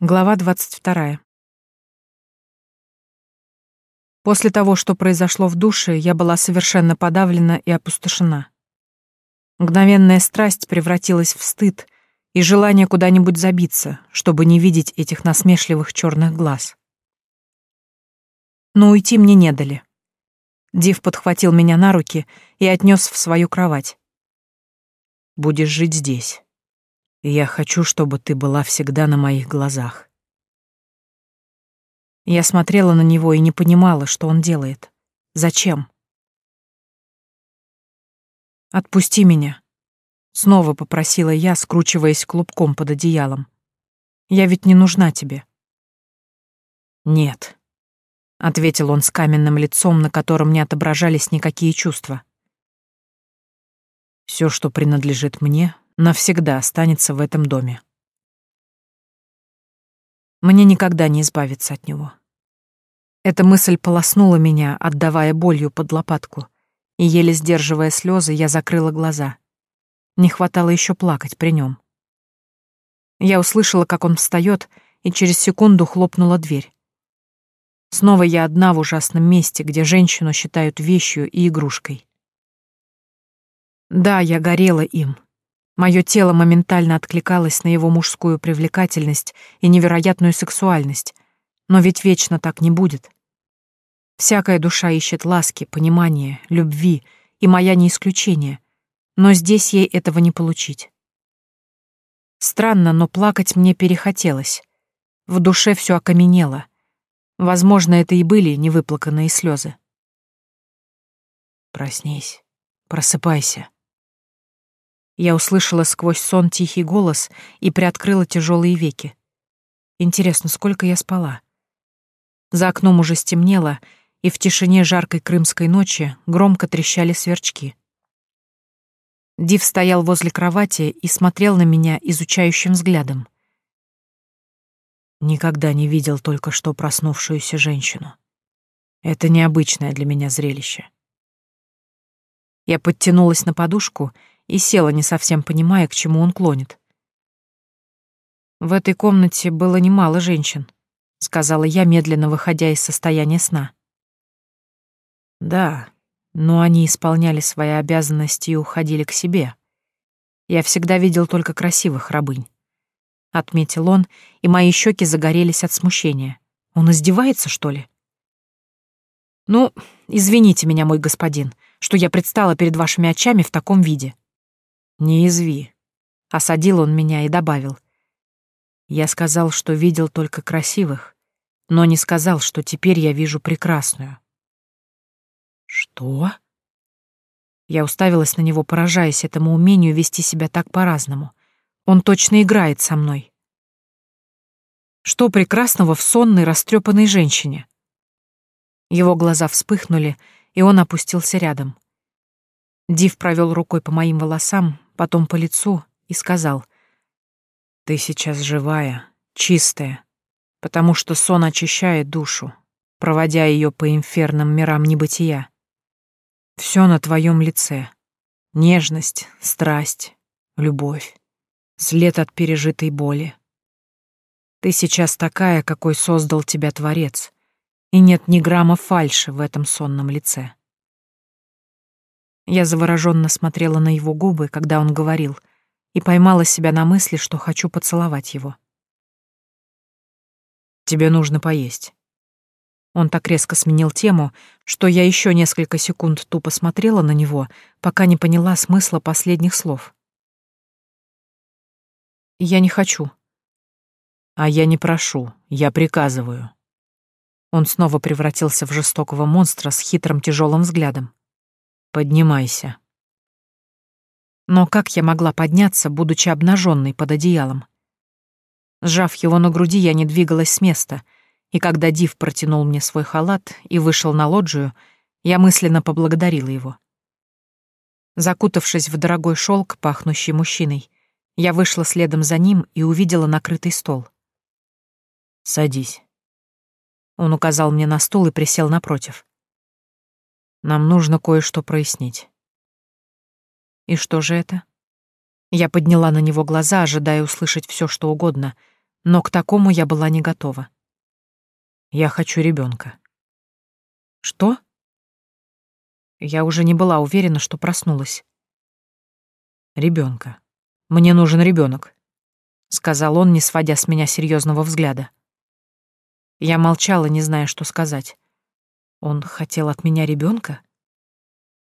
Глава 22. После того, что произошло в душе, я была совершенно подавлена и опустошена. Мгновенная страсть превратилась в стыд и желание куда-нибудь забиться, чтобы не видеть этих насмешливых черных глаз. Но уйти мне не дали. Див подхватил меня на руки и отнес в свою кровать. «Будешь жить здесь». Я хочу, чтобы ты была всегда на моих глазах. Я смотрела на него и не понимала, что он делает. Зачем? «Отпусти меня», — снова попросила я, скручиваясь клубком под одеялом. «Я ведь не нужна тебе». «Нет», — ответил он с каменным лицом, на котором не отображались никакие чувства. «Все, что принадлежит мне, навсегда останется в этом доме. Мне никогда не избавиться от него. Эта мысль полоснула меня, отдавая болью под лопатку, и, еле сдерживая слезы, я закрыла глаза. Не хватало еще плакать при нем. Я услышала, как он встает, и через секунду хлопнула дверь. Снова я одна в ужасном месте, где женщину считают вещью и игрушкой. Да, я горела им, Мое тело моментально откликалось на его мужскую привлекательность и невероятную сексуальность. Но ведь вечно так не будет. Всякая душа ищет ласки, понимания, любви, и моя не исключение. Но здесь ей этого не получить. Странно, но плакать мне перехотелось. В душе все окаменело. Возможно, это и были невыплаканные слезы. «Проснись, просыпайся», я услышала сквозь сон тихий голос и приоткрыла тяжелые веки. Интересно, сколько я спала? За окном уже стемнело, и в тишине жаркой крымской ночи громко трещали сверчки. Див стоял возле кровати и смотрел на меня изучающим взглядом. Никогда не видел только что проснувшуюся женщину. Это необычное для меня зрелище. Я подтянулась на подушку и села, не совсем понимая, к чему он клонит. «В этой комнате было немало женщин», — сказала я, медленно выходя из состояния сна. «Да, но они исполняли свои обязанности и уходили к себе. Я всегда видел только красивых рабынь», — отметил он, и мои щеки загорелись от смущения. «Он издевается, что ли?» «Ну, извините меня, мой господин, что я предстала перед вашими очами в таком виде», «Не изви», — осадил он меня и добавил. «Я сказал, что видел только красивых, но не сказал, что теперь я вижу прекрасную». «Что?» Я уставилась на него, поражаясь этому умению вести себя так по-разному. Он точно играет со мной. Что прекрасного в сонной, растрепанной женщине? Его глаза вспыхнули, и он опустился рядом. Див провел рукой по моим волосам, потом по лицу и сказал, «Ты сейчас живая, чистая, потому что сон очищает душу, проводя ее по инферным мирам небытия. Все на твоем лице. Нежность, страсть, любовь, след от пережитой боли. Ты сейчас такая, какой создал тебя Творец, и нет ни грамма фальши в этом сонном лице. Я завороженно смотрела на его губы, когда он говорил, и поймала себя на мысли, что хочу поцеловать его. «Тебе нужно поесть». Он так резко сменил тему, что я еще несколько секунд тупо смотрела на него, пока не поняла смысла последних слов. «Я не хочу». «А я не прошу, я приказываю». Он снова превратился в жестокого монстра с хитрым тяжелым взглядом. Поднимайся. Но как я могла подняться, будучи обнаженной под одеялом? Сжав его на груди, я не двигалась с места, и когда Див протянул мне свой халат и вышел на лоджию, я мысленно поблагодарила его. Закутавшись в дорогой шелк, пахнущий мужчиной, я вышла следом за ним и увидела накрытый стол. «Садись». Он указал мне на стул и присел напротив. Нам нужно кое-что прояснить. И что же это? Я подняла на него глаза, ожидая услышать все, что угодно, Но к такому я была не готова. Я хочу ребенка. Что? Я уже не была уверена, что проснулась. Ребенка. Мне нужен ребенок, сказал он, не сводя с меня серьезного взгляда. Я молчала, не зная, что сказать. Он хотел от меня ребенка?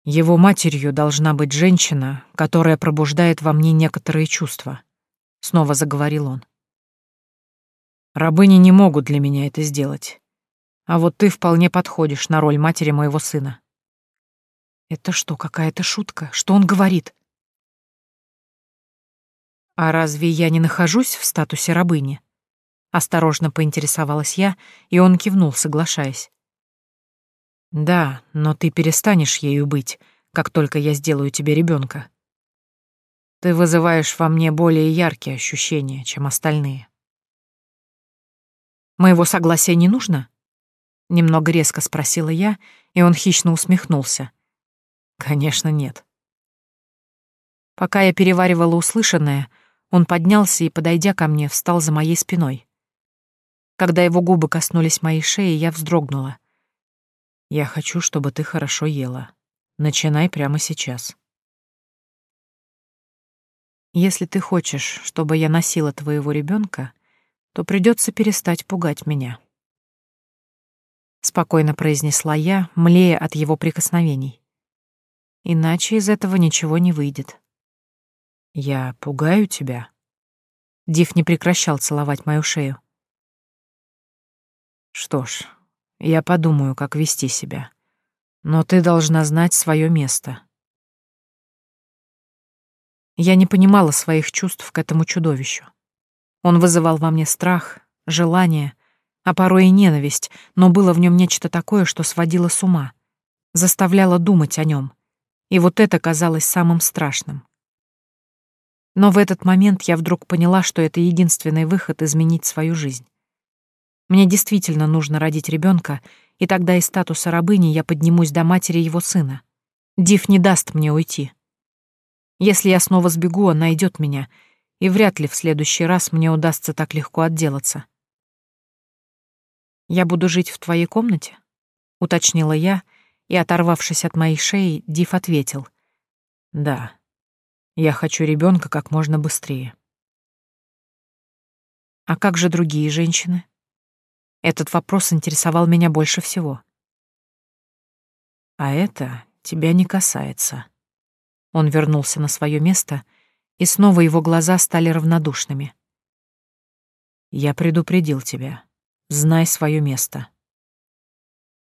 Его матерью должна быть женщина, которая пробуждает во мне некоторые чувства, снова заговорил он. Рабыни не могут для меня это сделать. А вот ты вполне подходишь на роль матери моего сына. Это что, какая-то шутка? Что он говорит? А разве я не нахожусь в статусе рабыни? Осторожно поинтересовалась я, и он кивнул, соглашаясь. Да, но ты перестанешь ею быть, как только я сделаю тебе ребенка. Ты вызываешь во мне более яркие ощущения, чем остальные. Моего согласия не нужно? Немного резко спросила я, и он хищно усмехнулся. Конечно, нет. Пока я переваривала услышанное, он поднялся и, подойдя ко мне, встал за моей спиной. Когда его губы коснулись моей шеи, я вздрогнула. «Я хочу, чтобы ты хорошо ела. Начинай прямо сейчас». «Если ты хочешь, чтобы я носила твоего ребенка, то придется перестать пугать меня. Спокойно произнесла я, млея от его прикосновений. Иначе из этого ничего не выйдет. Я пугаю тебя? Див не прекращал целовать мою шею. Что ж, я подумаю, как вести себя. Но ты должна знать свое место. Я не понимала своих чувств к этому чудовищу. Он вызывал во мне страх, желание, а порой и ненависть, но было в нем нечто такое, что сводило с ума, заставляло думать о нем. И вот это казалось самым страшным. Но в этот момент я вдруг поняла, что это единственный выход изменить свою жизнь. Мне действительно нужно родить ребенка, и тогда из статуса рабыни я поднимусь до матери его сына. Див не даст мне уйти. Если я снова сбегу, он найдет меня — и вряд ли в следующий раз мне удастся так легко отделаться. «Я буду жить в твоей комнате?» — уточнила я, и, оторвавшись от моей шеи, Див ответил. «Да, я хочу ребенка как можно быстрее». «А как же другие женщины?» Этот вопрос интересовал меня больше всего. «А это тебя не касается». Он вернулся на свое место и снова его глаза стали равнодушными. «Я предупредил тебя. Знай свое место».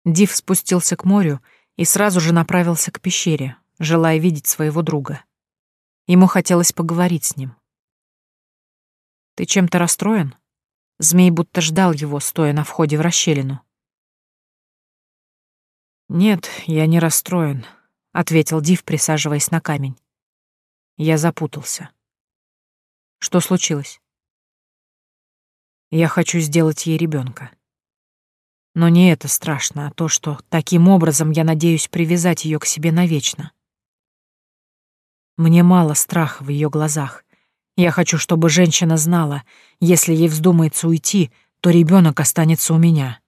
Див спустился к морю и сразу же направился к пещере, желая видеть своего друга. Ему хотелось поговорить с ним. «Ты чем-то расстроен?» Змей будто ждал его, стоя на входе в расщелину. «Нет, я не расстроен», — ответил Див, присаживаясь на камень. Я запутался. Что случилось? Я хочу сделать ей ребенка. Но не это страшно, а то, что таким образом я надеюсь привязать ее к себе навечно. Мне мало страха в ее глазах. Я хочу, чтобы женщина знала, если ей вздумается уйти, то ребенок останется у меня.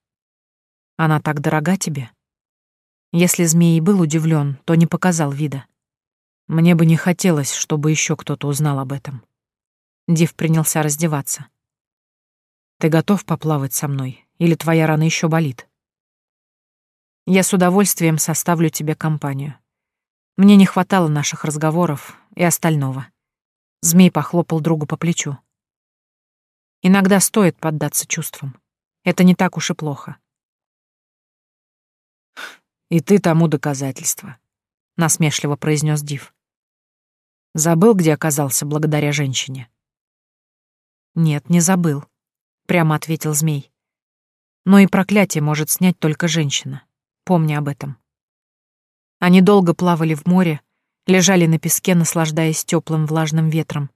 Она так дорога тебе? Если змей был удивлен, то не показал вида. Мне бы не хотелось, чтобы еще кто-то узнал об этом. Див принялся раздеваться. Ты готов поплавать со мной, или твоя рана еще болит? Я с удовольствием составлю тебе компанию. Мне не хватало наших разговоров и остального. Змей похлопал другу по плечу. Иногда стоит поддаться чувствам. Это не так уж и плохо. «И ты тому доказательство», — насмешливо произнес Див. Забыл, где оказался благодаря женщине? Нет, не забыл, прямо ответил змей. Но и проклятие может снять только женщина. Помни об этом. Они долго плавали в море, лежали на песке, наслаждаясь теплым влажным ветром.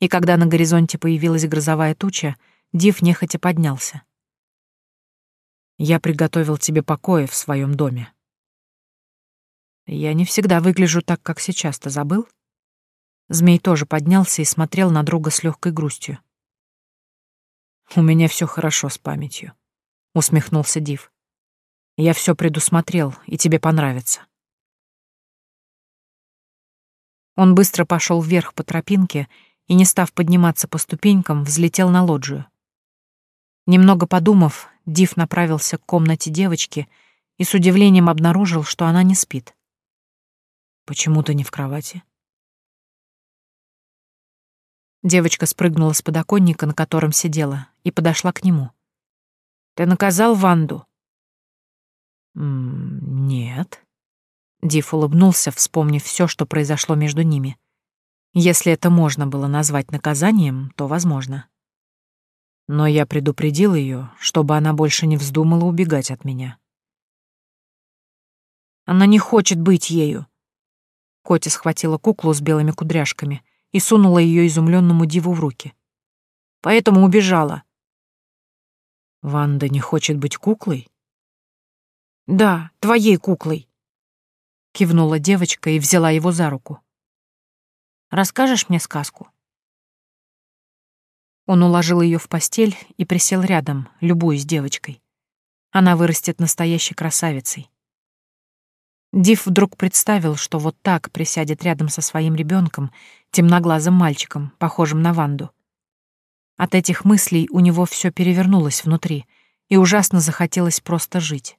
И когда на горизонте появилась грозовая туча, Див нехотя поднялся. «Я приготовил тебе покои в своем доме». «Я не всегда выгляжу так, как сейчас, ты забыл?» Змей тоже поднялся и смотрел на друга с легкой грустью. У меня все хорошо с памятью, усмехнулся Див. Я все предусмотрел, и тебе понравится. Он быстро пошел вверх по тропинке и, не став подниматься по ступенькам, взлетел на лоджию. Немного подумав, Див направился к комнате девочки и с удивлением обнаружил, что она не спит. «Почему ты не в кровати?» Девочка спрыгнула с подоконника, на котором сидела, и подошла к нему. «Ты наказал Ванду?» «Нет». Див улыбнулся, вспомнив все, что произошло между ними. Если это можно было назвать наказанием, то возможно. Но я предупредил ее, чтобы она больше не вздумала убегать от меня. Она не хочет быть ею. Котя схватила куклу с белыми кудряшками и сунула ее изумленному Диву в руки. Поэтому убежала. Ванда не хочет быть куклой? Да, твоей куклой. Кивнула девочка и взяла его за руку. Расскажешь мне сказку? Он уложил ее в постель и присел рядом, любуясь девочкой. Она вырастет настоящей красавицей. Див вдруг представил, что вот так присядет рядом со своим ребенком, темноглазым мальчиком, похожим на Ванду. От этих мыслей у него все перевернулось внутри, и ужасно захотелось просто жить.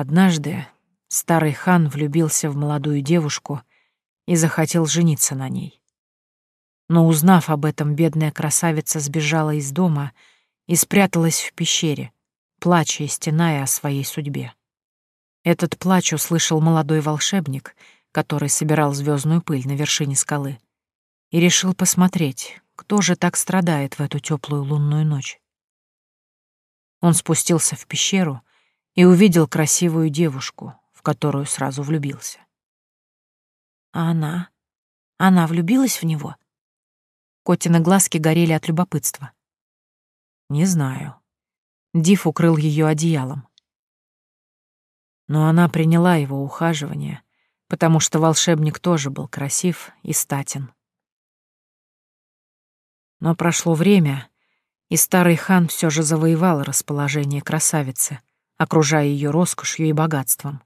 Однажды старый хан влюбился в молодую девушку и захотел жениться на ней. Но узнав об этом, бедная красавица сбежала из дома и спряталась в пещере, плача и стеная о своей судьбе. Этот плач услышал молодой волшебник, который собирал звездную пыль на вершине скалы, и решил посмотреть, кто же так страдает в эту теплую лунную ночь. Он спустился в пещеру и увидел красивую девушку, в которую сразу влюбился. А она? Она влюбилась в него? Котины глазки горели от любопытства. Не знаю. Диф укрыл ее одеялом. Но она приняла его ухаживание, потому что волшебник тоже был красив и статен. Но прошло время, и старый хан все же завоевал расположение красавицы, окружая ее роскошью и богатством.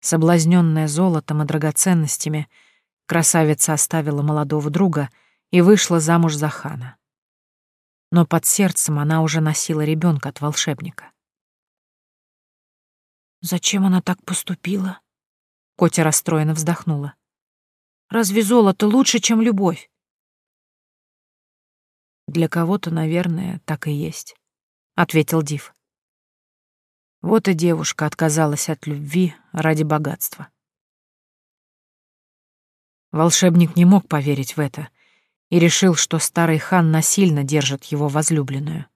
Соблазненная золотом и драгоценностями, красавица оставила молодого друга и вышла замуж за хана. Но под сердцем она уже носила ребенка от волшебника. «Зачем она так поступила?» Котя расстроенно вздохнула. «Разве золото лучше, чем любовь?» «Для кого-то, наверное, так и есть», — ответил Див. Вот и девушка отказалась от любви ради богатства. Волшебник не мог поверить в это и решил, что старый хан насильно держит его возлюбленную.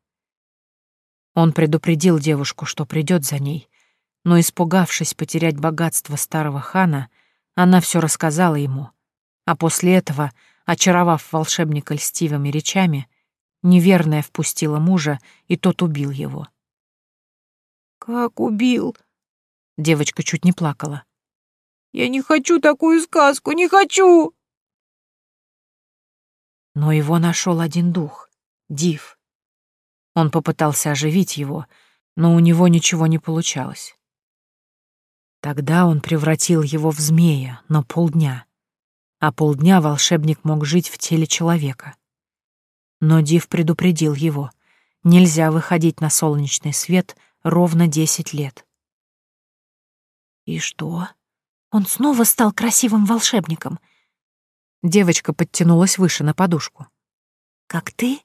Он предупредил девушку, что придет за ней, но, испугавшись потерять богатство старого хана, она все рассказала ему, а после этого, очаровав волшебника льстивыми речами, неверная впустила мужа, и тот убил его. «Как убил?» Девочка чуть не плакала. «Я не хочу такую сказку, не хочу!» Но его нашел один дух — Див. Он попытался оживить его, но у него ничего не получалось. Тогда он превратил его в змея на полдня, а полдня волшебник мог жить в теле человека. Но Див предупредил его — нельзя выходить на солнечный свет — ровно десять лет. «И что? Он снова стал красивым волшебником?» Девочка подтянулась выше на подушку. «Как ты?»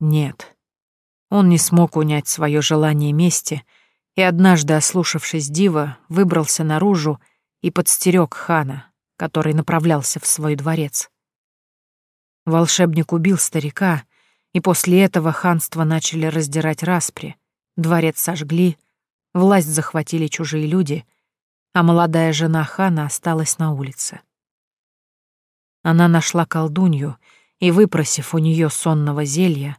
«Нет. Он не смог унять свое желание мести, и однажды, ослушавшись дива, выбрался наружу и подстерег хана, который направлялся в свой дворец. Волшебник убил старика, и после этого ханство начали раздирать распри, Дворец сожгли, власть захватили чужие люди, а молодая жена хана осталась на улице. Она нашла колдунью и, выпросив у нее сонного зелья,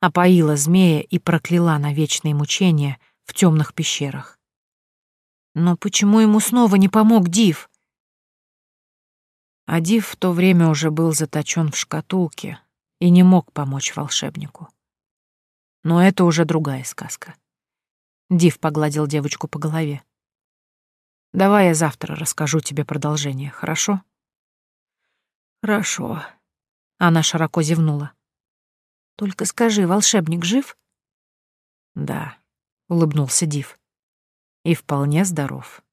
опоила змея и прокляла на вечные мучения в темных пещерах. Но почему ему снова не помог Див? А Див в то время уже был заточен в шкатулке и не мог помочь волшебнику. Но это уже другая сказка. Див погладил девочку по голове. «Давай я завтра расскажу тебе продолжение, хорошо?» «Хорошо». Она широко зевнула. «Только скажи, волшебник жив?» «Да», — улыбнулся Див. «И вполне здоров».